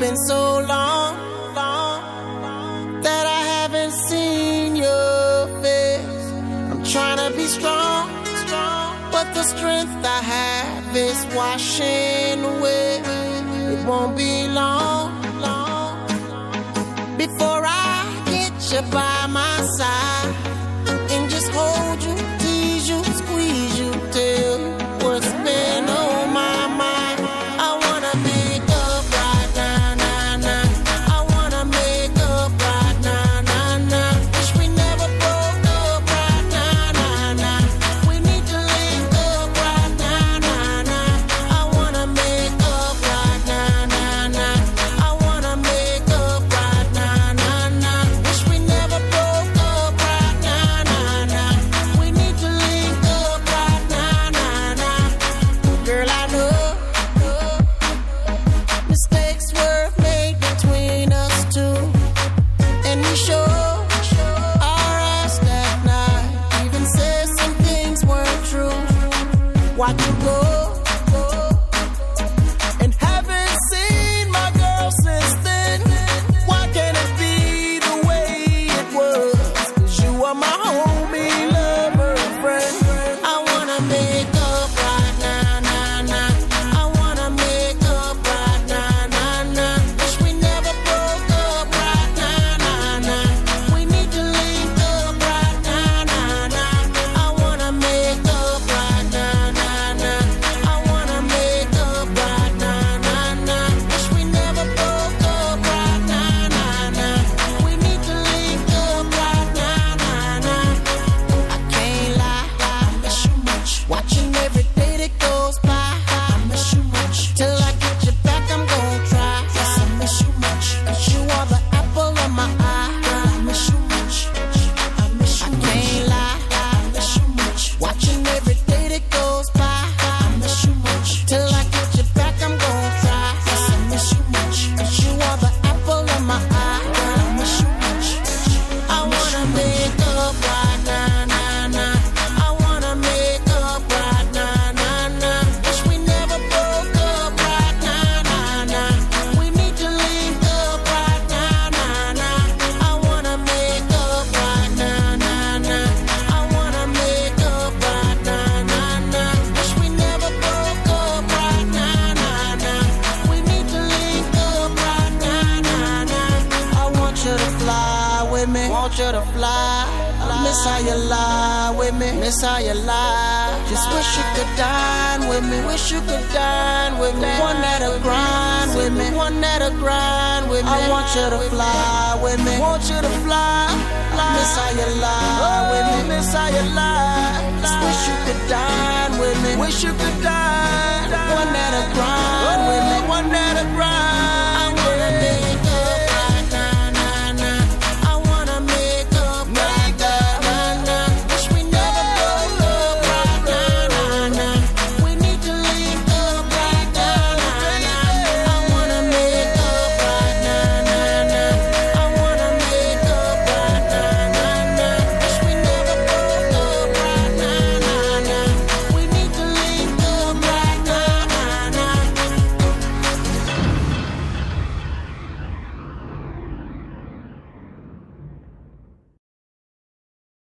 been so long, long that I haven't seen your face. I'm trying to be strong, strong, but the strength I have is washing away. It won't be long, long before. to go. with me. Want you to fly. I miss how you lie with me. Miss how you lie. Just wish you could dine with me. Wish you could dine with me. The one that'll grind with me. The one that'll grind with me. I want you to fly with me. Want you to fly. I miss how you lie oh, with me. Miss how you lie. Just wish you could dine with me. Wish you could dine. The one that'll grind. Oh,